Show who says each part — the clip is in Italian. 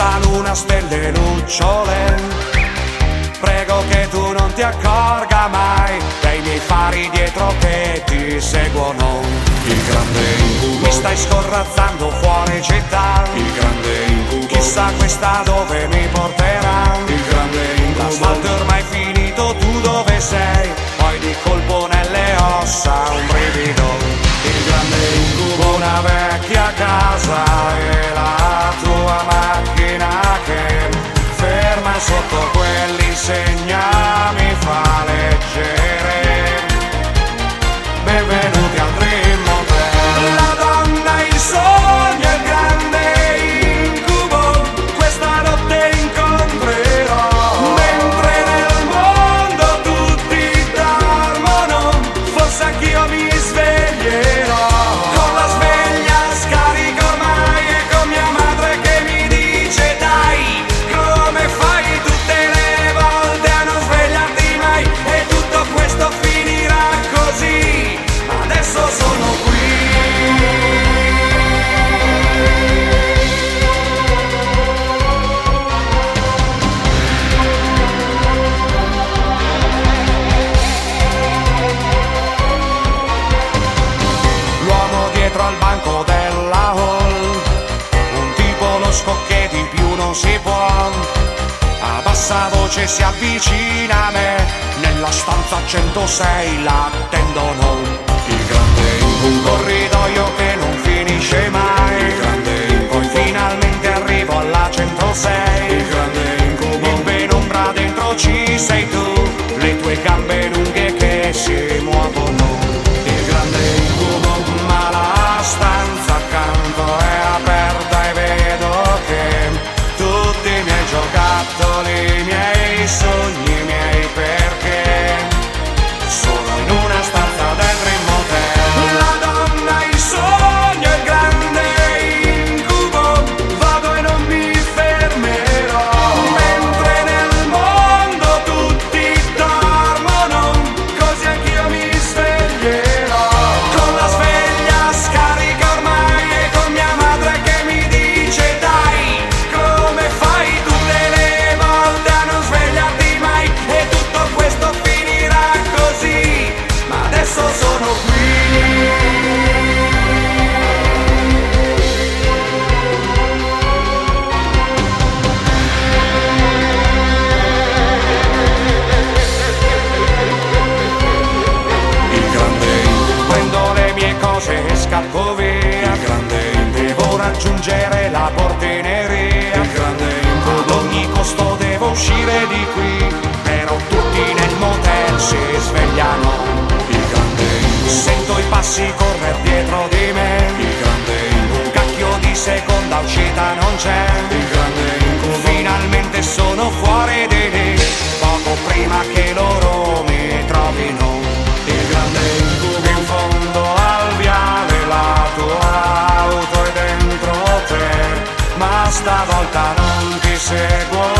Speaker 1: senza luna, stelle lucciole. Prego che tu non ti accorga mai dei miei fari dietro che ti seguono.
Speaker 2: Il grande incubo,
Speaker 1: Mi stai scorrazzando fuori città.
Speaker 2: il grande incubo,
Speaker 1: Chissà questa dove mi porterà.
Speaker 2: il grande incubo,
Speaker 1: L'asfalto è ormai finito, tu dove sei? Poi di colpo nelle ossa un brivido.
Speaker 2: il grande incubo,
Speaker 1: Una vecchia casa e la tua sotto quell'insegna mi fa al banco della hall. Un tipo lo che di più non si può. A bassa voce si avvicina a me. Nella stanza 106 l'attendono
Speaker 2: il grande incubo,
Speaker 1: Corridoio che si svegliano.
Speaker 2: il grande
Speaker 1: Sento i passi correre dietro di me.
Speaker 2: il grande
Speaker 1: Un cacchio di seconda uscita non c'è.
Speaker 2: il grande
Speaker 1: Finalmente sono fuori di lì. Poco prima che loro mi trovino.
Speaker 2: il grande
Speaker 1: In fondo al viale la tua auto è dentro te, ma stavolta non ti seguo